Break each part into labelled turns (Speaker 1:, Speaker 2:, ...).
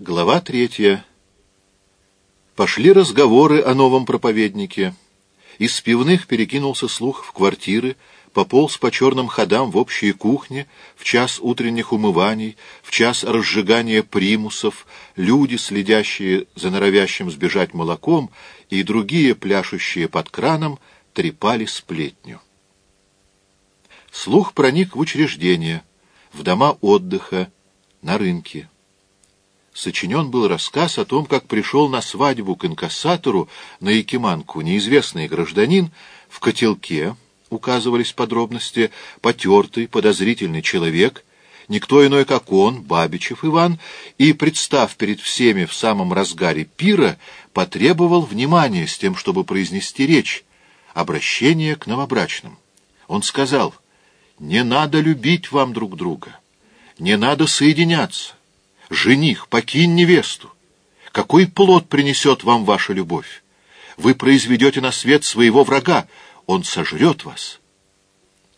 Speaker 1: Глава третья. Пошли разговоры о новом проповеднике. Из пивных перекинулся слух в квартиры, пополз по черным ходам в общие кухни, в час утренних умываний, в час разжигания примусов, люди, следящие за норовящим сбежать молоком, и другие, пляшущие под краном, трепали сплетню. Слух проник в учреждения, в дома отдыха, на рынке сочинен был рассказ о том, как пришел на свадьбу к инкассатору на Якиманку неизвестный гражданин в котелке, указывались подробности, потертый, подозрительный человек, никто иной, как он, Бабичев Иван, и, представ перед всеми в самом разгаре пира, потребовал внимания с тем, чтобы произнести речь, обращение к новобрачным. Он сказал, «Не надо любить вам друг друга, не надо соединяться, «Жених, покинь невесту! Какой плод принесет вам ваша любовь? Вы произведете на свет своего врага, он сожрет вас!»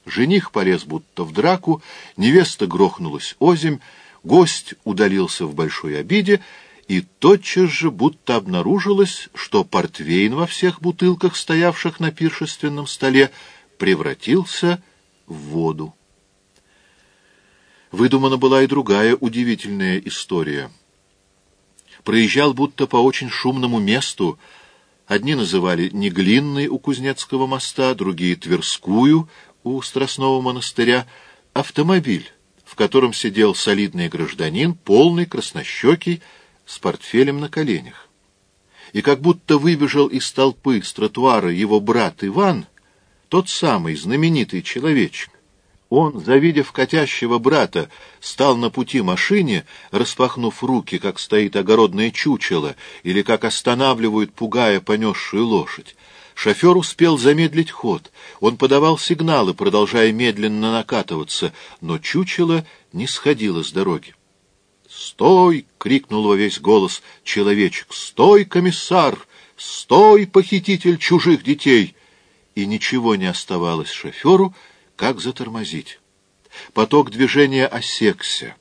Speaker 1: Жених полез будто в драку, невеста грохнулась озимь, гость удалился в большой обиде, и тотчас же будто обнаружилось, что портвейн во всех бутылках, стоявших на пиршественном столе, превратился в воду. Выдумана была и другая удивительная история. Проезжал будто по очень шумному месту. Одни называли Неглинной у Кузнецкого моста, другие — Тверскую у Страстного монастыря. Автомобиль, в котором сидел солидный гражданин, полный, краснощекий, с портфелем на коленях. И как будто выбежал из толпы с тротуара его брат Иван, тот самый знаменитый человечек, он, завидев катящего брата, стал на пути машине, распахнув руки, как стоит огородное чучело, или как останавливают, пугая понесшую лошадь. Шофер успел замедлить ход. Он подавал сигналы, продолжая медленно накатываться, но чучело не сходило с дороги. «Стой!» — крикнул во весь голос человечек. «Стой, комиссар! Стой, похититель чужих детей!» И ничего не оставалось шоферу, — как затормозить? Поток движения осекся.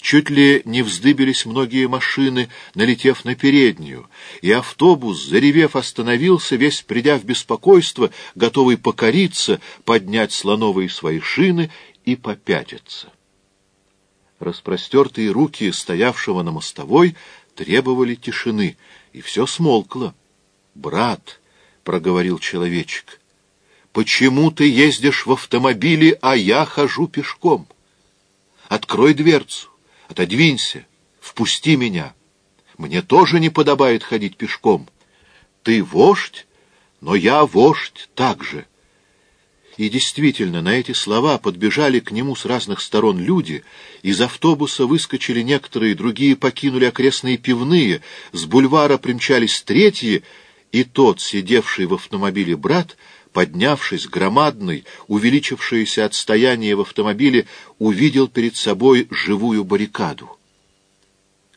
Speaker 1: Чуть ли не вздыбились многие машины, налетев на переднюю, и автобус, заревев, остановился, весь придя в беспокойство, готовый покориться, поднять слоновые свои шины и попятиться. Распростертые руки стоявшего на мостовой требовали тишины, и все смолкло. «Брат», — проговорил человечек, Почему ты ездишь в автомобиле, а я хожу пешком? Открой дверцу, отодвинься, впусти меня. Мне тоже не подобает ходить пешком. Ты вождь, но я вождь также. И действительно, на эти слова подбежали к нему с разных сторон люди, из автобуса выскочили некоторые, другие покинули окрестные пивные, с бульвара примчались третьи, и тот, сидевший в автомобиле брат, поднявшись, громадный, увеличившееся отстояние в автомобиле, увидел перед собой живую баррикаду.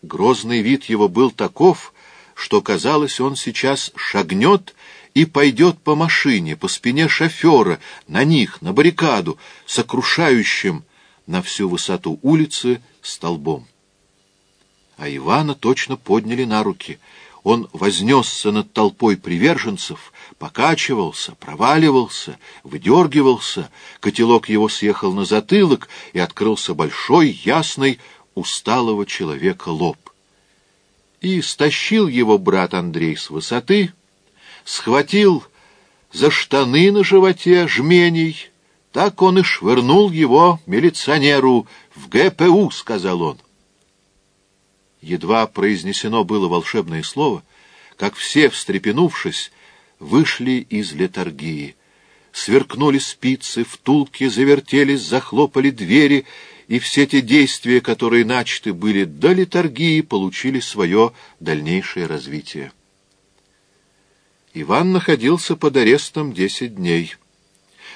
Speaker 1: Грозный вид его был таков, что, казалось, он сейчас шагнет и пойдет по машине, по спине шофера, на них, на баррикаду, сокрушающим на всю высоту улицы столбом. А Ивана точно подняли на руки — он вознесся над толпой приверженцев, покачивался, проваливался, выдергивался, котелок его съехал на затылок, и открылся большой, ясный, усталого человека лоб. И стащил его брат Андрей с высоты, схватил за штаны на животе жменей, так он и швырнул его милиционеру в ГПУ, сказал он. Едва произнесено было волшебное слово, как все, встрепенувшись, вышли из летаргии. Сверкнули спицы, втулки завертелись, захлопали двери, и все те действия, которые начаты были до летаргии, получили свое дальнейшее развитие. Иван находился под арестом десять дней.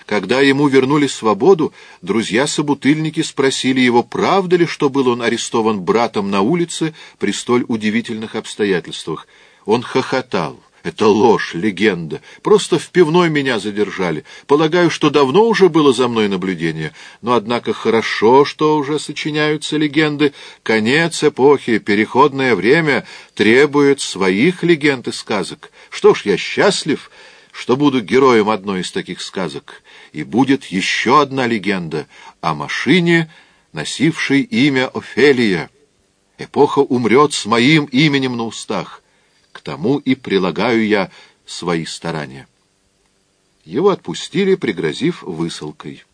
Speaker 1: Когда ему вернули свободу, друзья-собутыльники спросили его, правда ли, что был он арестован братом на улице при столь удивительных обстоятельствах. Он хохотал, Это ложь, легенда. Просто в пивной меня задержали. Полагаю, что давно уже было за мной наблюдение. Но, однако, хорошо, что уже сочиняются легенды. Конец эпохи, переходное время требует своих легенд и сказок. Что ж, я счастлив, что буду героем одной из таких сказок. И будет еще одна легенда о машине, носившей имя Офелия. Эпоха умрет с моим именем на устах. К тому и прилагаю я свои старания. Его отпустили, пригрозив высылкой.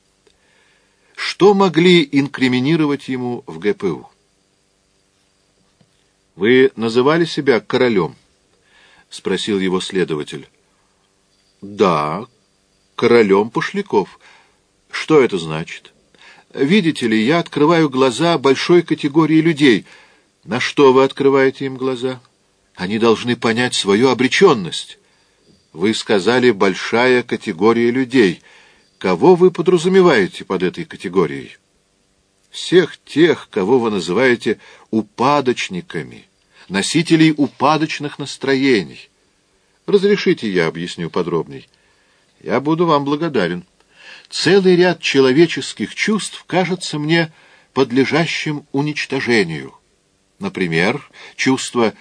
Speaker 1: Что могли инкриминировать ему в ГПУ? «Вы называли себя королем?» — спросил его следователь. «Да, королем пошляков. Что это значит?» «Видите ли, я открываю глаза большой категории людей. На что вы открываете им глаза?» Они должны понять свою обреченность. Вы сказали «большая категория людей». Кого вы подразумеваете под этой категорией? Всех тех, кого вы называете упадочниками, носителей упадочных настроений. Разрешите, я объясню подробней. Я буду вам благодарен. Целый ряд человеческих чувств кажется мне подлежащим уничтожению. Например, чувство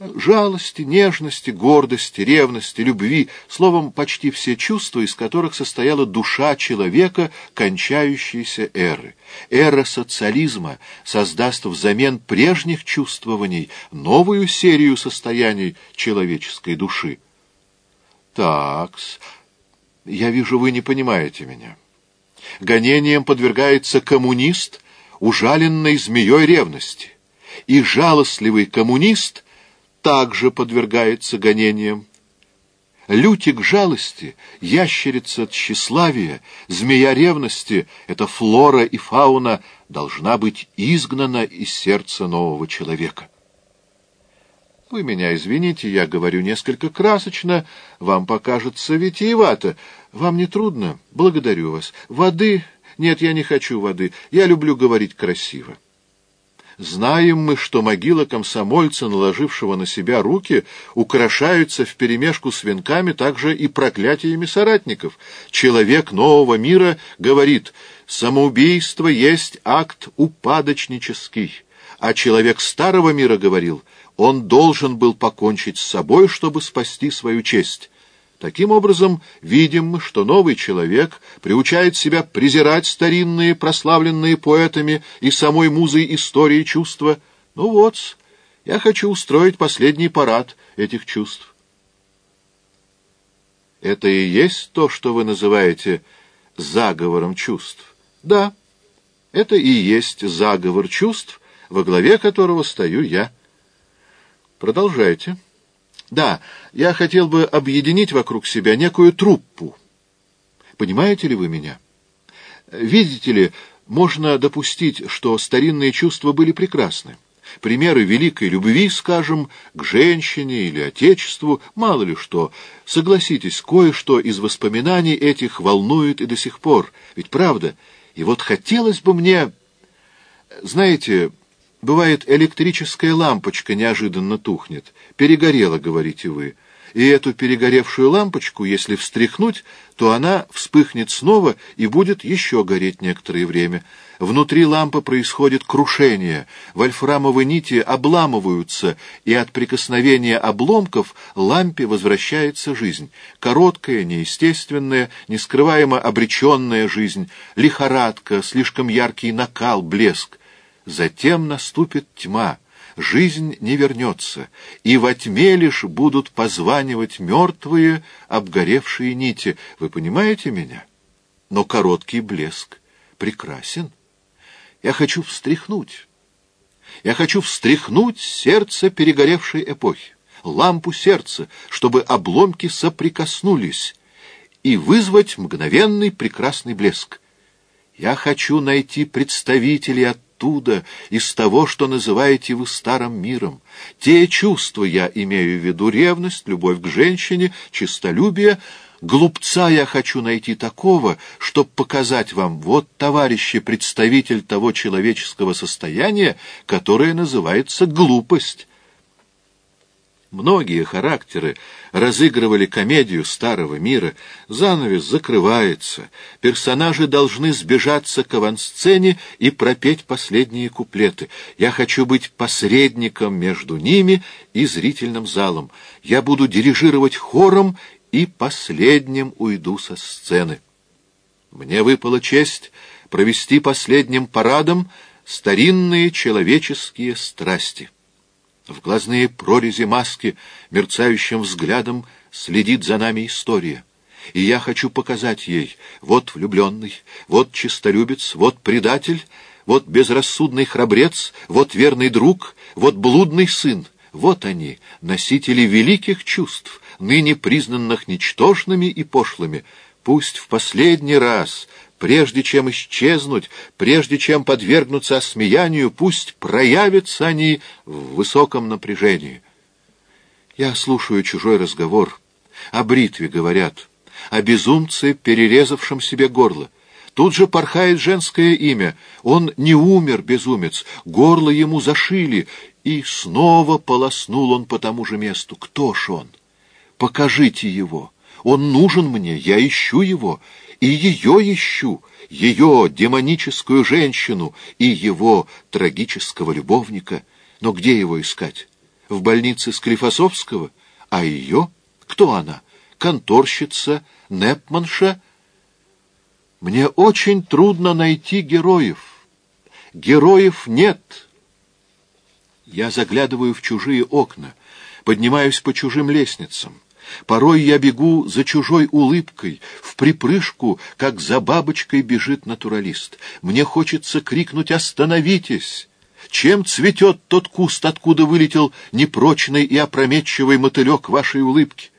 Speaker 1: жалости, нежности, гордости, ревности, любви, словом, почти все чувства, из которых состояла душа человека кончающейся эры. Эра социализма создаст взамен прежних чувствований новую серию состояний человеческой души. Такс, я вижу, вы не понимаете меня. Гонением подвергается коммунист, ужаленный змеей ревности, и жалостливый коммунист — также подвергается гонениям. Лютик жалости, ящерица тщеславия, змея ревности — эта флора и фауна должна быть изгнана из сердца нового человека. Вы меня извините, я говорю несколько красочно, вам покажется витиевато. Вам не трудно? Благодарю вас. Воды? Нет, я не хочу воды. Я люблю говорить красиво. Знаем мы, что могила комсомольца, наложившего на себя руки, украшаются вперемешку с венками также и проклятиями соратников. Человек нового мира говорит, самоубийство есть акт упадочнический, а человек старого мира говорил, он должен был покончить с собой, чтобы спасти свою честь. Таким образом, видим что новый человек приучает себя презирать старинные, прославленные поэтами и самой музой истории чувства. Ну вот, я хочу устроить последний парад этих чувств. Это и есть то, что вы называете заговором чувств? Да, это и есть заговор чувств, во главе которого стою я. Продолжайте. Да, я хотел бы объединить вокруг себя некую труппу. Понимаете ли вы меня? Видите ли, можно допустить, что старинные чувства были прекрасны. Примеры великой любви, скажем, к женщине или отечеству, мало ли что. Согласитесь, кое-что из воспоминаний этих волнует и до сих пор. Ведь правда? И вот хотелось бы мне... Знаете, Бывает, электрическая лампочка неожиданно тухнет. Перегорела, говорите вы. И эту перегоревшую лампочку, если встряхнуть, то она вспыхнет снова и будет еще гореть некоторое время. Внутри лампы происходит крушение, вольфрамовые нити обламываются, и от прикосновения обломков лампе возвращается жизнь. Короткая, неестественная, нескрываемо обреченная жизнь, лихорадка, слишком яркий накал, блеск. Затем наступит тьма, жизнь не вернется, и во тьме лишь будут позванивать мертвые, обгоревшие нити. Вы понимаете меня? Но короткий блеск прекрасен. Я хочу встряхнуть. Я хочу встряхнуть сердце перегоревшей эпохи, лампу сердца, чтобы обломки соприкоснулись, и вызвать мгновенный прекрасный блеск. Я хочу найти представителей от оттуда, из того, что называете вы старым миром. Те чувства я имею в виду ревность, любовь к женщине, честолюбие. Глупца я хочу найти такого, чтобы показать вам, вот, товарищи, представитель того человеческого состояния, которое называется глупость. Многие характеры разыгрывали комедию старого мира, занавес закрывается, персонажи должны сбежаться к авансцене и пропеть последние куплеты. Я хочу быть посредником между ними и зрительным залом. Я буду дирижировать хором и последним уйду со сцены. Мне выпала честь провести последним парадом старинные человеческие страсти. В глазные прорези маски мерцающим взглядом следит за нами история. И я хочу показать ей, вот влюбленный, вот чистолюбец, вот предатель, вот безрассудный храбрец, вот верный друг, вот блудный сын. Вот они, носители великих чувств, ныне признанных ничтожными и пошлыми. Пусть в последний раз Прежде чем исчезнуть, прежде чем подвергнуться осмеянию, пусть проявятся они в высоком напряжении. Я слушаю чужой разговор. О бритве говорят, о безумце, перерезавшем себе горло. Тут же порхает женское имя. Он не умер, безумец, горло ему зашили, и снова полоснул он по тому же месту. Кто ж он? Покажите его. Он нужен мне, я ищу его, и ее ищу, ее демоническую женщину и его трагического любовника. Но где его искать? В больнице Склифосовского? А ее? Кто она? Конторщица? Непманша? Мне очень трудно найти героев. Героев нет. Я заглядываю в чужие окна, поднимаюсь по чужим лестницам. Порой я бегу за чужой улыбкой, в припрыжку, как за бабочкой бежит натуралист. Мне хочется крикнуть «Остановитесь!» Чем цветет тот куст, откуда вылетел непрочный и опрометчивый мотылек вашей улыбки?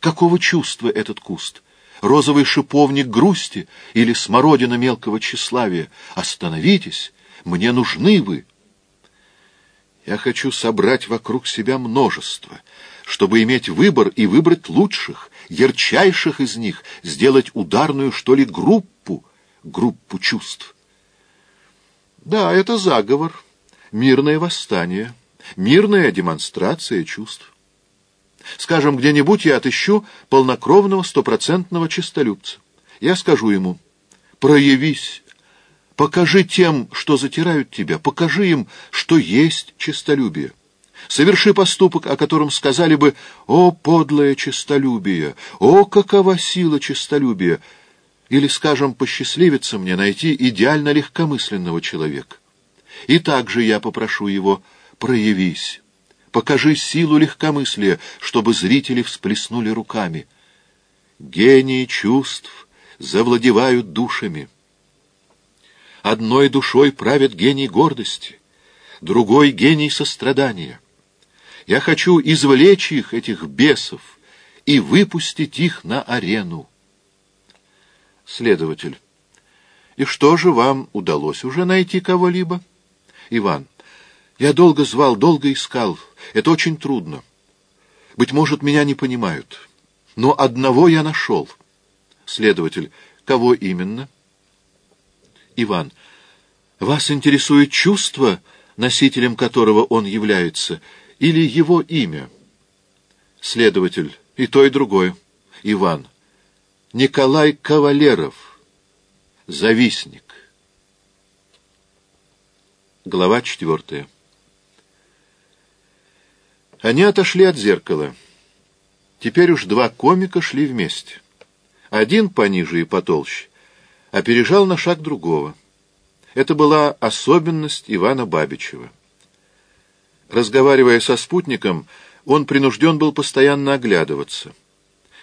Speaker 1: Какого чувства этот куст? Розовый шиповник грусти или смородина мелкого тщеславия? Остановитесь! Мне нужны вы! Я хочу собрать вокруг себя множество — чтобы иметь выбор и выбрать лучших, ярчайших из них, сделать ударную, что ли, группу, группу чувств. Да, это заговор, мирное восстание, мирная демонстрация чувств. Скажем, где-нибудь я отыщу полнокровного стопроцентного честолюбца. Я скажу ему, проявись, покажи тем, что затирают тебя, покажи им, что есть честолюбие. Соверши поступок, о котором сказали бы «О, подлое честолюбие! О, какова сила честолюбия!» Или, скажем, посчастливится мне найти идеально легкомысленного человека. И также я попрошу его «Проявись, покажи силу легкомыслия, чтобы зрители всплеснули руками». Гении чувств завладевают душами. Одной душой правит гений гордости, другой — гений сострадания. Я хочу извлечь их, этих бесов, и выпустить их на арену. Следователь. И что же вам удалось уже найти кого-либо? Иван. Я долго звал, долго искал. Это очень трудно. Быть может, меня не понимают. Но одного я нашел. Следователь. Кого именно? Иван. Вас интересует чувство, носителем которого он является, — или его имя? Следователь. И то, и другое. Иван. Николай Кавалеров. Завистник. Глава четвертая. Они отошли от зеркала. Теперь уж два комика шли вместе. Один пониже и потолще опережал на шаг другого. Это была особенность Ивана Бабичева. Разговаривая со спутником, он принужден был постоянно оглядываться.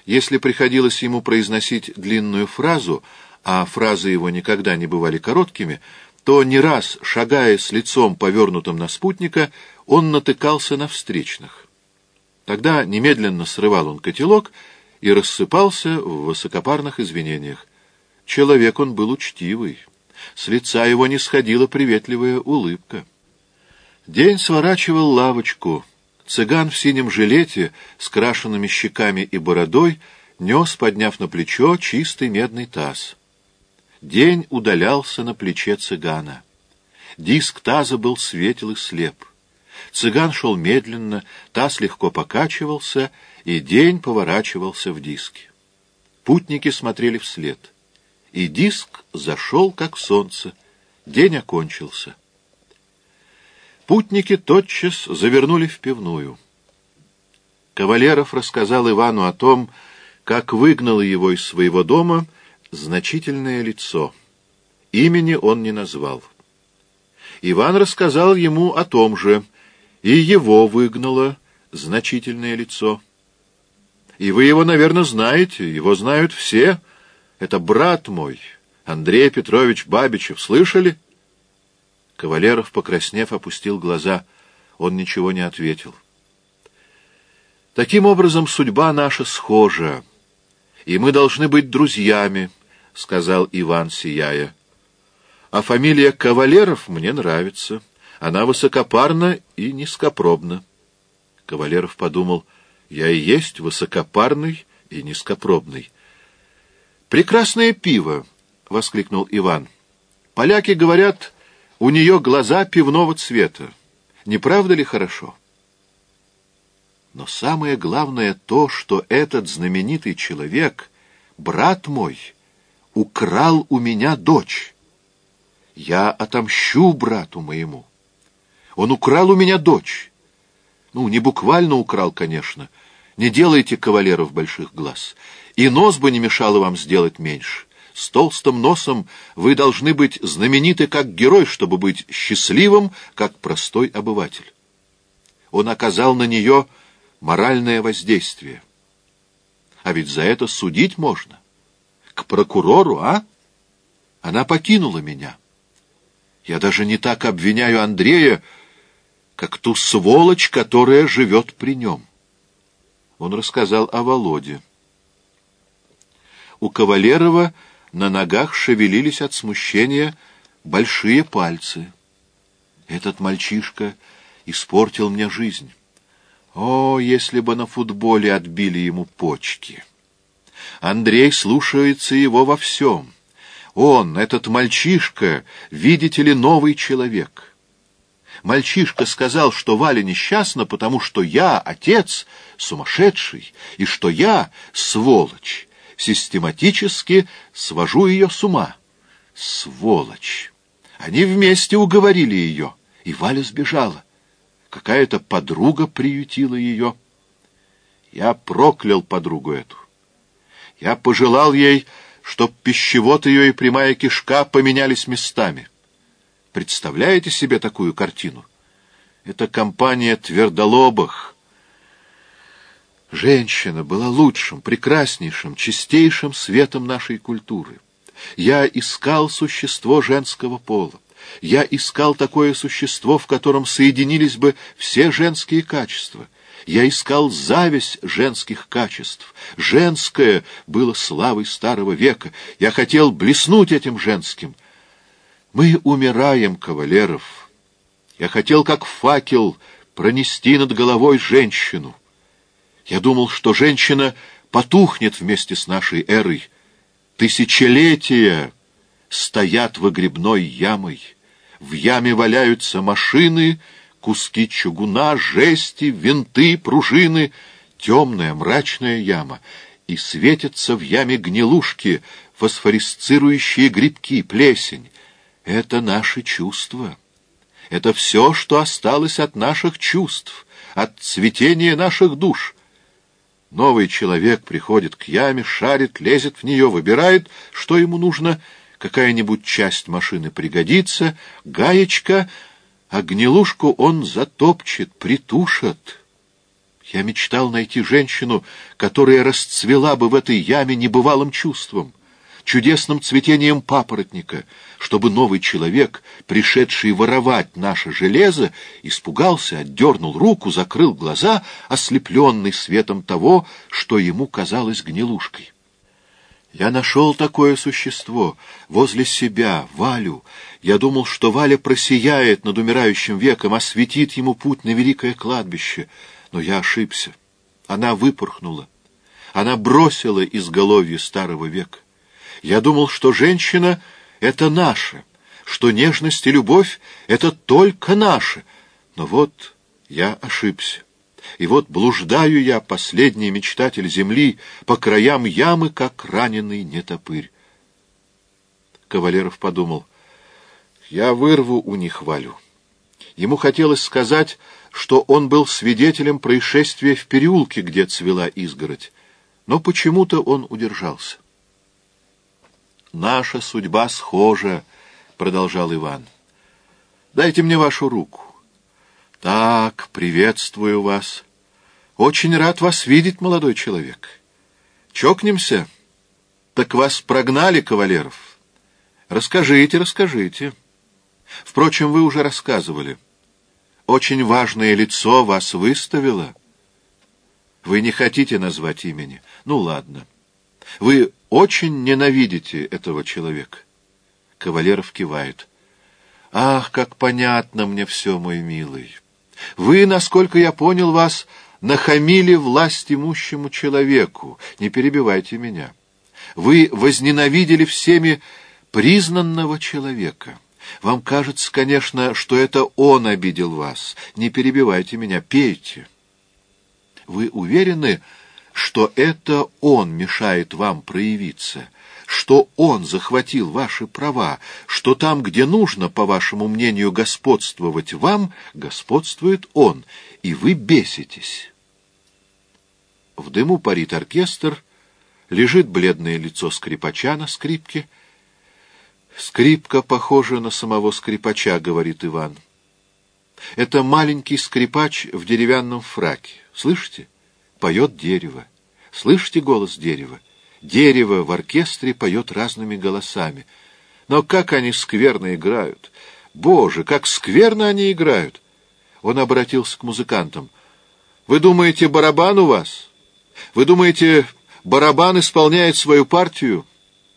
Speaker 1: Если приходилось ему произносить длинную фразу, а фразы его никогда не бывали короткими, то не раз, шагая с лицом повернутым на спутника, он натыкался на встречных. Тогда немедленно срывал он котелок и рассыпался в высокопарных извинениях. Человек он был учтивый. С лица его не сходила приветливая улыбка. День сворачивал лавочку. Цыган в синем жилете с крашенными щеками и бородой нес, подняв на плечо, чистый медный таз. День удалялся на плече цыгана. Диск таза был светел и слеп. Цыган шел медленно, таз легко покачивался, и день поворачивался в диске. Путники смотрели вслед. И диск зашел, как солнце. День окончился. Путники тотчас завернули в пивную. Кавалеров рассказал Ивану о том, как выгнало его из своего дома значительное лицо. Имени он не назвал. Иван рассказал ему о том же, и его выгнало значительное лицо. И вы его, наверное, знаете, его знают все. Это брат мой, Андрей Петрович Бабичев, слышали? Кавалеров, покраснев, опустил глаза. Он ничего не ответил. Таким образом, судьба наша схожа, и мы должны быть друзьями, — сказал Иван, сияя. А фамилия Кавалеров мне нравится. Она высокопарна и низкопробна. Кавалеров подумал, я и есть высокопарный и низкопробный. «Прекрасное пиво!» — воскликнул Иван. «Поляки говорят, у нее глаза пивного цвета. Не правда ли хорошо?» Но самое главное то, что этот знаменитый человек, брат мой, украл у меня дочь. Я отомщу брату моему. Он украл у меня дочь. Ну, не буквально украл, конечно. Не делайте кавалеров больших глаз. И нос бы не мешало вам сделать меньше. С толстым носом вы должны быть знамениты как герой, чтобы быть счастливым, как простой обыватель. Он оказал на нее моральное воздействие. А ведь за это судить можно. К прокурору, а? Она покинула меня. Я даже не так обвиняю Андрея, как ту сволочь, которая живет при нем. Он рассказал о Володе. У Кавалерова на ногах шевелились от смущения большие пальцы. Этот мальчишка испортил мне жизнь. О, если бы на футболе отбили ему почки! Андрей слушается его во всем. Он, этот мальчишка, видите ли, новый человек. Мальчишка сказал, что Валя несчастна, потому что я, отец, сумасшедший, и что я, сволочь, систематически свожу ее с ума. Сволочь! Они вместе уговорили ее, и Валя сбежала. Какая-то подруга приютила ее. Я проклял подругу эту. Я пожелал ей, чтоб пищевод ее и прямая кишка поменялись местами. Представляете себе такую картину? Это компания твердолобых. Женщина была лучшим, прекраснейшим, чистейшим светом нашей культуры. Я искал существо женского пола. Я искал такое существо, в котором соединились бы все женские качества. Я искал зависть женских качеств. Женское было славой старого века. Я хотел блеснуть этим женским. Мы умираем, кавалеров. Я хотел, как факел, пронести над головой женщину. Я думал, что женщина потухнет вместе с нашей эрой. Тысячелетия стоят выгребной ямой. В яме валяются машины, куски чугуна, жести, винты, пружины. Темная, мрачная яма. И светятся в яме гнилушки, фосфорисцирующие грибки, плесень. Это наши чувства. Это все, что осталось от наших чувств, от цветения наших душ. Новый человек приходит к яме, шарит, лезет в нее, выбирает, что ему нужно — какая-нибудь часть машины пригодится, гаечка, а гнилушку он затопчет, притушит. Я мечтал найти женщину, которая расцвела бы в этой яме небывалым чувством, чудесным цветением папоротника, чтобы новый человек, пришедший воровать наше железо, испугался, отдернул руку, закрыл глаза, ослепленный светом того, что ему казалось гнилушкой. Я нашел такое существо возле себя, Валю. Я думал, что Валя просияет над умирающим веком, осветит ему путь на великое кладбище. Но я ошибся. Она выпорхнула. Она бросила изголовье старого века. Я думал, что женщина — это наша, что нежность и любовь — это только наше. Но вот Я ошибся. И вот блуждаю я, последний мечтатель земли, по краям ямы, как раненый нетопырь. Кавалеров подумал, я вырву у них Валю. Ему хотелось сказать, что он был свидетелем происшествия в переулке, где цвела изгородь, но почему-то он удержался. «Наша судьба схожа», — продолжал Иван. «Дайте мне вашу руку». «Так, приветствую вас. Очень рад вас видеть, молодой человек. Чокнемся? Так вас прогнали, кавалеров? Расскажите, расскажите. Впрочем, вы уже рассказывали. Очень важное лицо вас выставило. Вы не хотите назвать имени? Ну, ладно. Вы очень ненавидите этого человека. Кавалеров кивает. Ах, как понятно мне все, мой милый. Вы, насколько я понял вас, нахамили власть имущему человеку. Не перебивайте меня. Вы возненавидели всеми признанного человека. Вам кажется, конечно, что это он обидел вас. Не перебивайте меня, пейте. Вы уверены, что это он мешает вам проявиться, что он захватил ваши права, что там, где нужно, по вашему мнению, господствовать вам, господствует он, и вы беситесь. В дыму парит оркестр, лежит бледное лицо скрипача на скрипке. «Скрипка похожа на самого скрипача», — говорит Иван. «Это маленький скрипач в деревянном фраке. Слышите? Поет дерево. Слышите голос дерева? Дерево в оркестре поет разными голосами. Но как они скверно играют! Боже, как скверно они играют!» Он обратился к музыкантам. «Вы думаете, барабан у вас?» Вы думаете, барабан исполняет свою партию?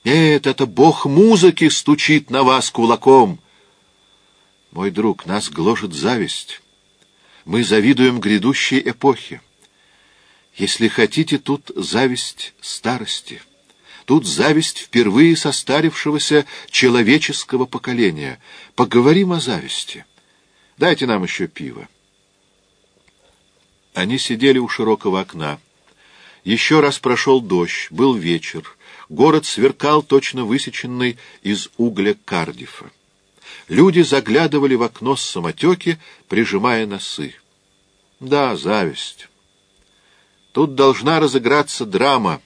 Speaker 1: Нет, это бог музыки стучит на вас кулаком. Мой друг, нас гложет зависть. Мы завидуем грядущей эпохе. Если хотите, тут зависть старости. Тут зависть впервые состарившегося человеческого поколения. Поговорим о зависти. Дайте нам еще пиво. Они сидели у широкого окна. Еще раз прошел дождь, был вечер. Город сверкал, точно высеченный из угля Кардифа. Люди заглядывали в окно с самотеки, прижимая носы. Да, зависть. Тут должна разыграться драма,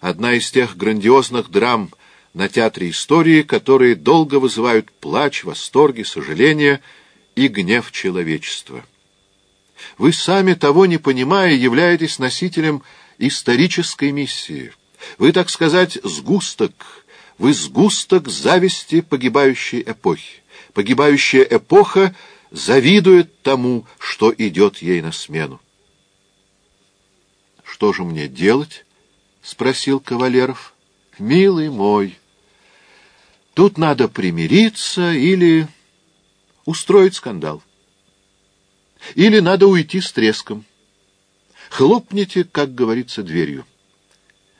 Speaker 1: одна из тех грандиозных драм на театре истории, которые долго вызывают плач, восторги, сожаление и гнев человечества. Вы сами, того не понимая, являетесь носителем исторической миссии. Вы, так сказать, сгусток, вы сгусток зависти погибающей эпохи. Погибающая эпоха завидует тому, что идет ей на смену. «Что же мне делать?» — спросил Кавалеров. «Милый мой, тут надо примириться или устроить скандал. Или надо уйти с треском». Хлопните, как говорится, дверью.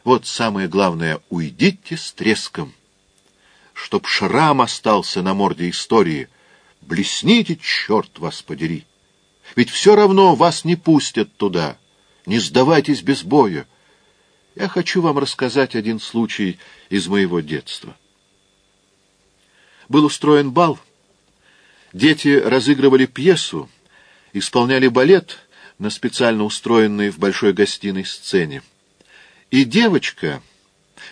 Speaker 1: Вот самое главное — уйдите с треском. Чтоб шрам остался на морде истории. Блесните, черт вас подери. Ведь все равно вас не пустят туда. Не сдавайтесь без боя. Я хочу вам рассказать один случай из моего детства. Был устроен бал. Дети разыгрывали пьесу, исполняли балет — на специально устроенной в большой гостиной сцене. И девочка,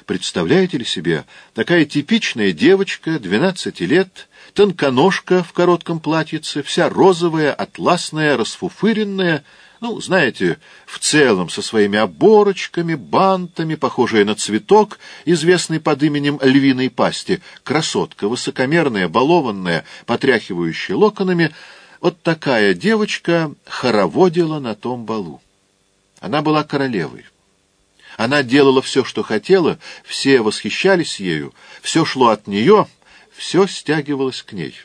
Speaker 1: представляете ли себе, такая типичная девочка, 12 лет, тонконожка в коротком платьице, вся розовая, атласная, расфуфыренная, ну, знаете, в целом со своими оборочками, бантами, похожая на цветок, известный под именем львиной пасти, красотка, высокомерная, балованная, потряхивающая локонами, вот такая девочка хороводила на том балу. Она была королевой. Она делала все, что хотела, все восхищались ею, все шло от нее, все стягивалось к ней.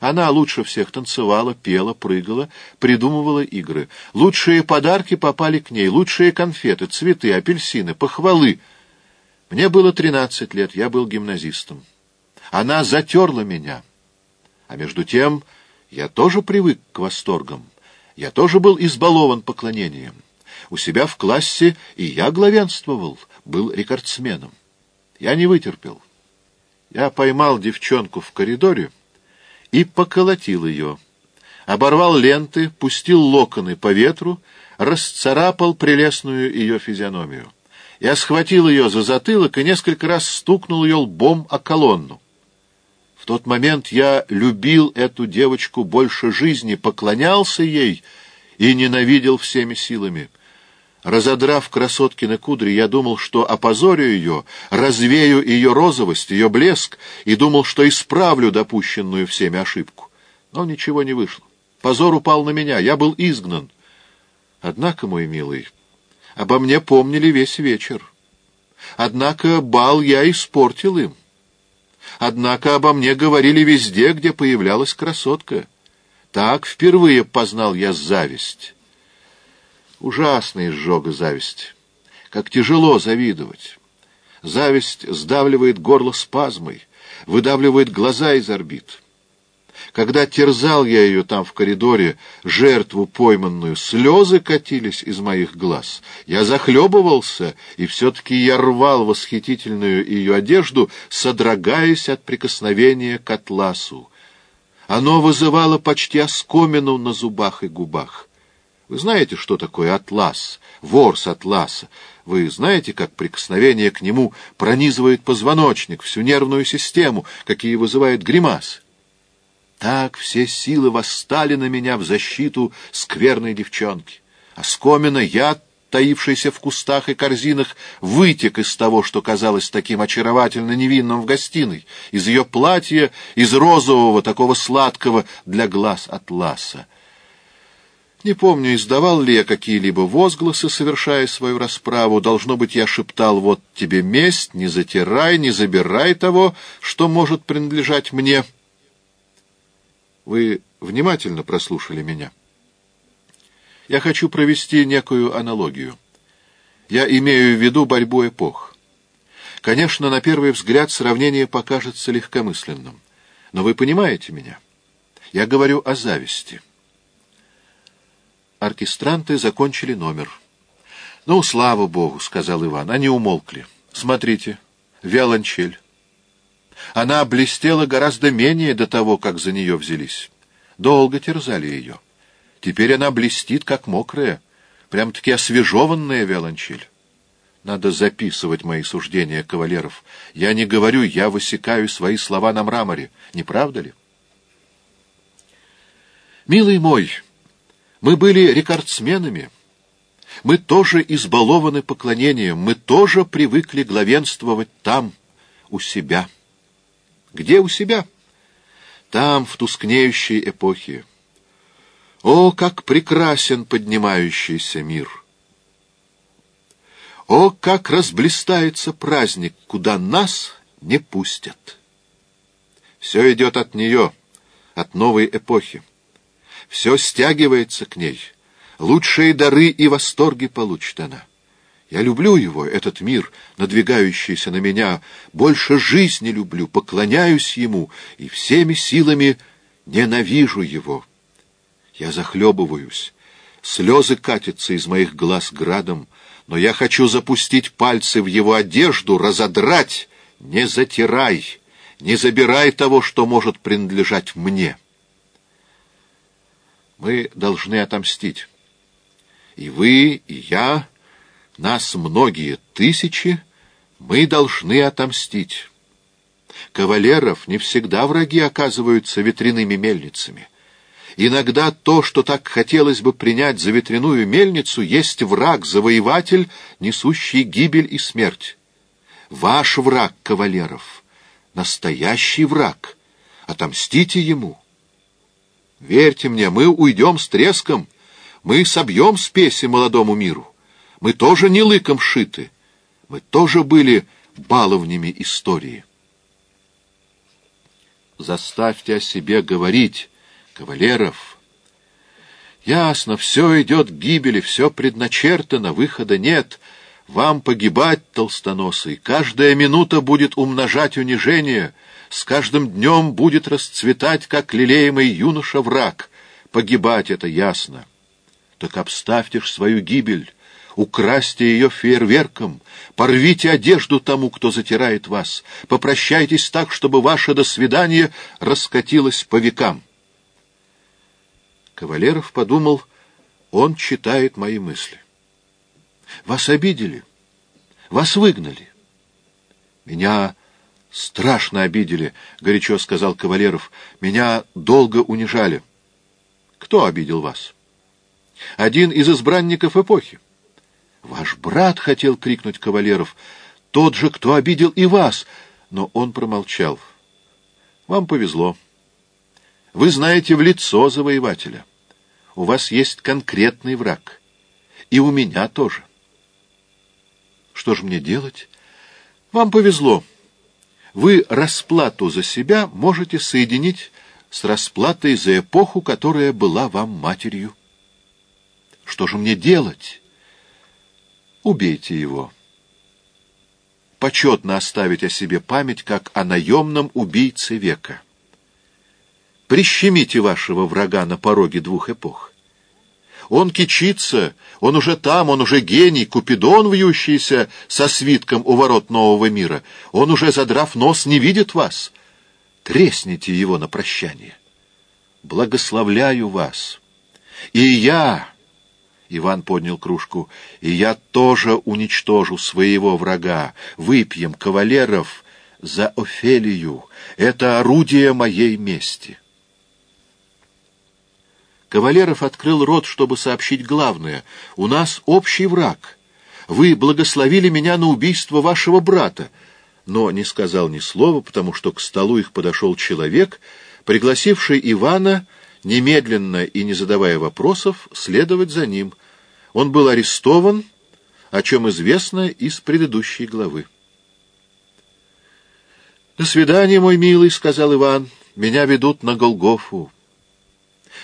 Speaker 1: Она лучше всех танцевала, пела, прыгала, придумывала игры. Лучшие подарки попали к ней, лучшие конфеты, цветы, апельсины, похвалы. Мне было тринадцать лет, я был гимназистом. Она затерла меня. А между тем... Я тоже привык к восторгам. Я тоже был избалован поклонением. У себя в классе и я главенствовал, был рекордсменом. Я не вытерпел. Я поймал девчонку в коридоре и поколотил ее. Оборвал ленты, пустил локоны по ветру, расцарапал прелестную ее физиономию. Я схватил ее за затылок и несколько раз стукнул ее лбом о колонну. В тот момент я любил эту девочку больше жизни, поклонялся ей и ненавидел всеми силами. Разодрав красоткины кудри, я думал, что опозорю ее, развею ее розовость, ее блеск, и думал, что исправлю допущенную всеми ошибку. Но ничего не вышло. Позор упал на меня, я был изгнан. Однако, мой милый, обо мне помнили весь вечер. Однако бал я испортил им. Однако обо мне говорили везде, где появлялась красотка. Так впервые познал я зависть. Ужасная изжога зависть. Как тяжело завидовать. Зависть сдавливает горло спазмой, выдавливает глаза из орбит. Когда терзал я ее там в коридоре, жертву пойманную, слезы катились из моих глаз. Я захлебывался, и все-таки я рвал восхитительную ее одежду, содрогаясь от прикосновения к атласу. Оно вызывало почти оскомину на зубах и губах. Вы знаете, что такое атлас, ворс атласа? Вы знаете, как прикосновение к нему пронизывает позвоночник, всю нервную систему, какие вызывает гримасы? Так все силы восстали на меня в защиту скверной девчонки. Оскомина я, таившийся в кустах и корзинах, вытек из того, что казалось таким очаровательно невинным в гостиной, из ее платья, из розового, такого сладкого для глаз атласа. Не помню, издавал ли я какие-либо возгласы, совершая свою расправу. Должно быть, я шептал «Вот тебе месть, не затирай, не забирай того, что может принадлежать мне». Вы внимательно прослушали меня. Я хочу провести некую аналогию. Я имею в виду борьбу эпох. Конечно, на первый взгляд сравнение покажется легкомысленным. Но вы понимаете меня. Я говорю о зависти. Оркестранты закончили номер. «Ну, слава богу», — сказал Иван, — «они умолкли. Смотрите, виолончель». Она блестела гораздо менее до того, как за нее взялись. Долго терзали ее. Теперь она блестит, как мокрая, прям-таки освежеванная виолончель. Надо записывать мои суждения, кавалеров. Я не говорю, я высекаю свои слова на мраморе. Не правда ли? Милый мой, мы были рекордсменами. Мы тоже избалованы поклонением. Мы тоже привыкли главенствовать там, у себя. Где у себя? Там, в тускнеющей эпохе. О, как прекрасен поднимающийся мир! О, как разблистается праздник, куда нас не пустят! Все идет от нее, от новой эпохи. Все стягивается к ней. Лучшие дары и восторги получит она. Я люблю его, этот мир, надвигающийся на меня, больше жизни люблю, поклоняюсь ему и всеми силами ненавижу его. Я захлебываюсь, слезы катятся из моих глаз градом, но я хочу запустить пальцы в его одежду, разодрать, не затирай, не забирай того, что может принадлежать мне. Мы должны отомстить. И вы, и я нас многие тысячи, мы должны отомстить. Кавалеров не всегда враги оказываются ветряными мельницами. Иногда то, что так хотелось бы принять за ветряную мельницу, есть враг-завоеватель, несущий гибель и смерть. Ваш враг, кавалеров, настоящий враг. Отомстите ему. Верьте мне, мы уйдем с треском, мы собьем спеси молодому миру. Мы тоже не лыком шиты. Мы тоже были баловнями истории. Заставьте о себе говорить, кавалеров. Ясно, все идет к гибели, все предначертано, выхода нет. Вам погибать, толстоносый, каждая минута будет умножать унижение, с каждым днем будет расцветать, как лелеемый юноша враг. Погибать — это ясно. Так обставьте ж свою гибель, украсьте ее фейерверком, порвите одежду тому, кто затирает вас, попрощайтесь так, чтобы ваше «до свидания» раскатилось по векам. Кавалеров подумал, он читает мои мысли. Вас обидели, вас выгнали. Меня страшно обидели, — горячо сказал Кавалеров. Меня долго унижали. Кто обидел вас? Один из избранников эпохи. Ваш брат хотел крикнуть Кавалеров. Тот же, кто обидел и вас. Но он промолчал. Вам повезло. Вы знаете в лицо завоевателя. У вас есть конкретный враг. И у меня тоже. Что же мне делать? Вам повезло. Вы расплату за себя можете соединить с расплатой за эпоху, которая была вам матерью. Что же мне делать? Убейте его. Почетно оставить о себе память, как о наемном убийце века. Прищемите вашего врага на пороге двух эпох. Он кичится, он уже там, он уже гений, Купидон, вьющийся со свитком у ворот нового мира. Он уже, задрав нос, не видит вас. Тресните его на прощание. Благословляю вас. И я, Иван поднял кружку, и я тоже уничтожу своего врага. Выпьем, кавалеров, за Офелию. Это орудие моей мести. Кавалеров открыл рот, чтобы сообщить главное. «У нас общий враг. Вы благословили меня на убийство вашего брата». Но не сказал ни слова, потому что к столу их подошел человек, пригласивший Ивана, немедленно и не задавая вопросов, следовать за ним. Он был арестован, о чем известно из предыдущей главы. «До свидания, мой милый», — сказал Иван, — «меня ведут на Голгофу».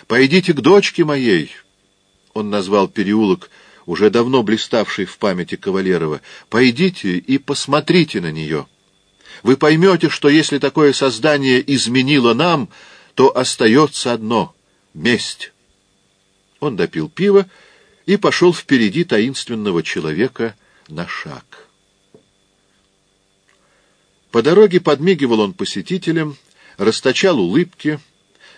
Speaker 1: Пойдите к дочке моей. Он назвал переулок, уже давно блиставший в памяти Кавалерова. Пойдите и посмотрите на нее. Вы поймете, что если такое создание изменило нам, то остается одно — месть. Он допил пиво и пошел впереди таинственного человека на шаг. По дороге подмигивал он посетителям, расточал улыбки —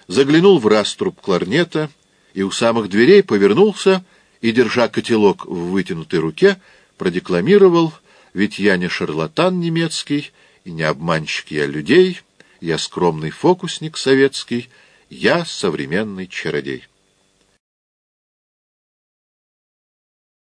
Speaker 1: заглянул в раструб кларнета и у самых дверей повернулся и, держа котелок в вытянутой руке, продекламировал «Ведь я не шарлатан немецкий и не обманщик я людей, я скромный фокусник советский, я современный чародей».